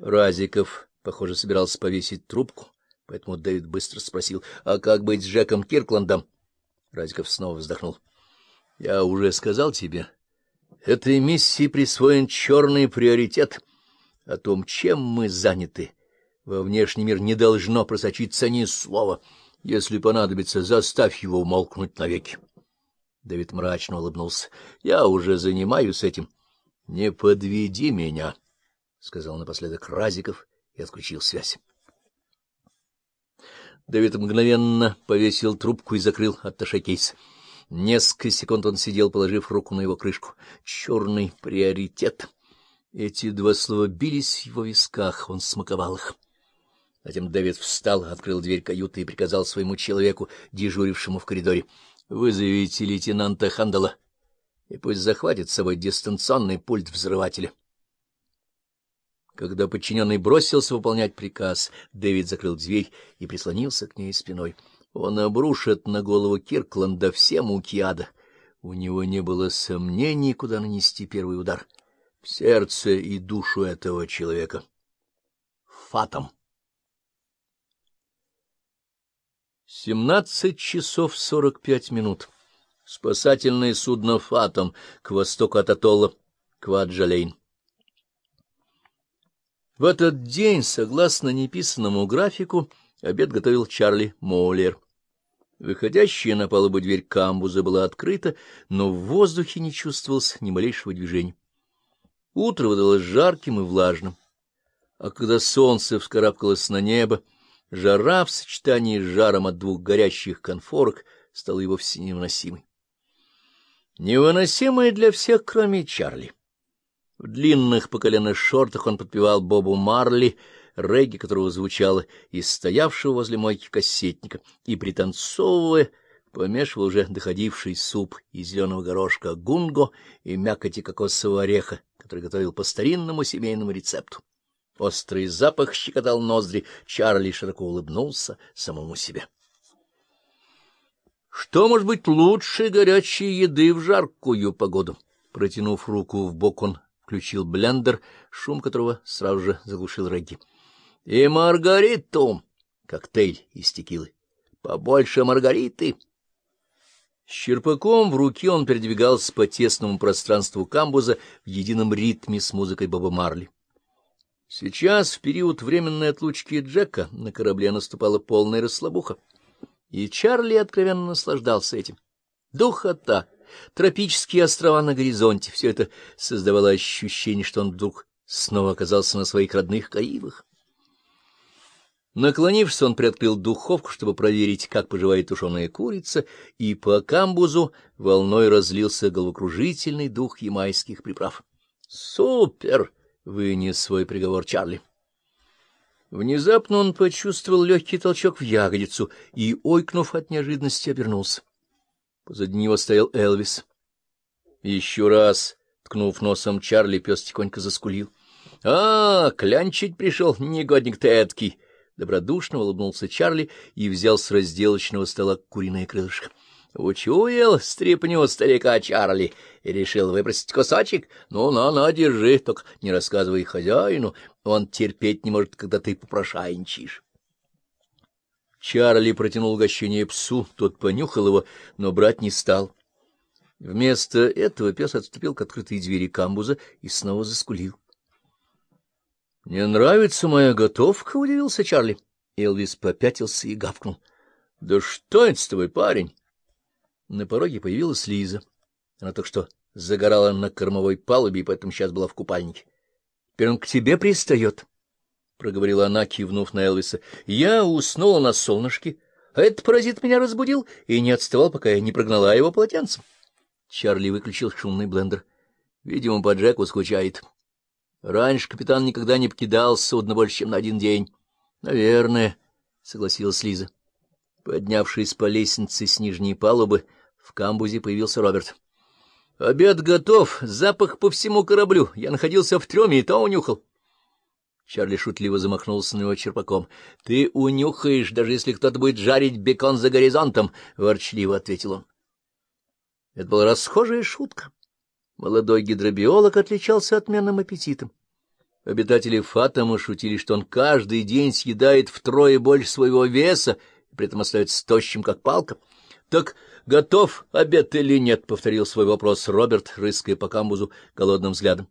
Разиков, похоже, собирался повесить трубку, поэтому Дэвид быстро спросил, а как быть с Джеком Киркландом? Разиков снова вздохнул. — Я уже сказал тебе, этой миссии присвоен черный приоритет. О том, чем мы заняты, во внешний мир не должно просочиться ни слова. Если понадобится, заставь его умолкнуть навеки. Дэвид мрачно улыбнулся. — Я уже занимаюсь этим. — Не подведи меня, — сказал напоследок Разиков и отключил связь. Дэвид мгновенно повесил трубку и закрыл атташе кейс. Несколько секунд он сидел, положив руку на его крышку. Черный приоритет. Эти два слова бились в его висках, он смаковал их. Затем Дэвид встал, открыл дверь каюты и приказал своему человеку, дежурившему в коридоре, — Вызовите лейтенанта Хандала и пусть захватит с собой дистанционный пульт взрывателя. Когда подчиненный бросился выполнять приказ, Дэвид закрыл дверь и прислонился к ней спиной. Он обрушит на голову Киркланда все муки ада. У него не было сомнений, куда нанести первый удар. В сердце и душу этого человека. Фатом. Семнадцать часов сорок пять минут. Спасательное судно «Фатом» к востоку от атолла Кваджалейн. В этот день, согласно неписанному графику, обед готовил Чарли Моллер. Выходящая на палубу дверь камбуза была открыта, но в воздухе не чувствовалось ни малейшего движения. Утро выдалось жарким и влажным, а когда солнце вскарабкалось на небо, жара в сочетании с жаром от двух горящих конфорок стала и вовсе невыносимой. Невыносимой для всех, кроме Чарли. В длинных по колено шортах он подпевал Бобу Марли, регги которого звучало из стоявшего возле мойки кассетника, и, пританцовывая, помешивал уже доходивший суп из зеленого горошка гунго и мякоти кокосового ореха, который готовил по старинному семейному рецепту. Острый запах щекотал ноздри, Чарли широко улыбнулся самому себе. Что может быть лучше горячей еды в жаркую погоду? Протянув руку в бок, он включил блендер, шум которого сразу же заглушил Регги. — И Маргариту! — коктейль из текилы. — Побольше Маргариты! С черпаком в руке он передвигался по тесному пространству камбуза в едином ритме с музыкой Боба Марли. Сейчас, в период временной отлучки Джека, на корабле наступала полная расслабуха, и Чарли откровенно наслаждался этим. Духота! Тропические острова на горизонте — все это создавало ощущение, что он вдруг снова оказался на своих родных Карибах. Наклонившись, он приоткрыл духовку, чтобы проверить, как поживает тушеная курица, и по камбузу волной разлился головокружительный дух ямайских приправ. «Супер!» — вынес свой приговор Чарли. Внезапно он почувствовал легкий толчок в ягодицу и, ойкнув от неожиданности, обернулся. Позади него стоял Элвис. Еще раз, ткнув носом Чарли, пес тихонько заскулил. — А, клянчить пришел, негодник ты эдкий! Добродушно улыбнулся Чарли и взял с разделочного стола куриное крылышко. Учуял стряпню старика Чарли и решил выпросить кусочек. Ну, на-на, держи, только не рассказывай хозяину, он терпеть не может, когда ты попрошайничаешь. Чарли протянул угощение псу, тот понюхал его, но брать не стал. Вместо этого пес отступил к открытой двери камбуза и снова заскулил. — Не нравится моя готовка? — удивился Чарли. Элвис попятился и гавкнул. — Да что это с тобой, парень? На пороге появилась Лиза. Она только что загорала на кормовой палубе, и поэтому сейчас была в купальнике. — Теперь он к тебе пристает. —— проговорила она, кивнув на Элвиса. — Я уснула на солнышке, а этот паразит меня разбудил и не отставал, пока я не прогнала его полотенцем. Чарли выключил шумный блендер. Видимо, по Джеку скучает. Раньше капитан никогда не покидал судно больше, чем на один день. — Наверное, — согласилась Лиза. Поднявшись по лестнице с нижней палубы, в камбузе появился Роберт. — Обед готов, запах по всему кораблю. Я находился в трюме и то унюхал. Чарли шутливо замахнулся на него черпаком. — Ты унюхаешь, даже если кто-то будет жарить бекон за горизонтом, — ворчливо ответил он. Это была расхожая шутка. Молодой гидробиолог отличался отменным аппетитом. Обитатели Фатома шутили, что он каждый день съедает втрое больше своего веса и при этом остается тощим, как палка. — Так готов обед или нет? — повторил свой вопрос Роберт, рыская по камбузу голодным взглядом.